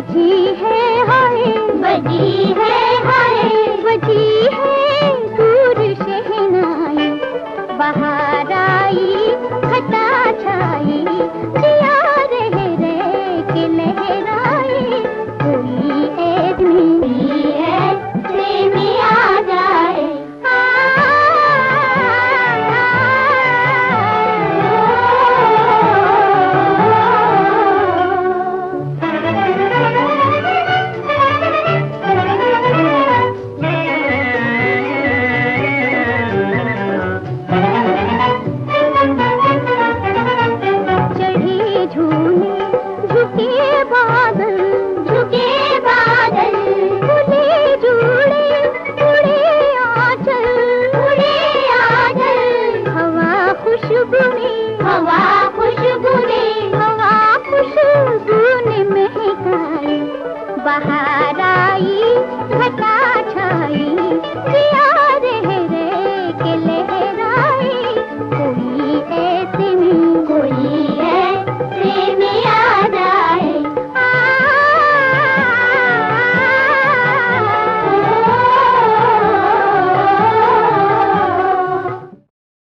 बजी है हाय बजी है। बहार आई घटा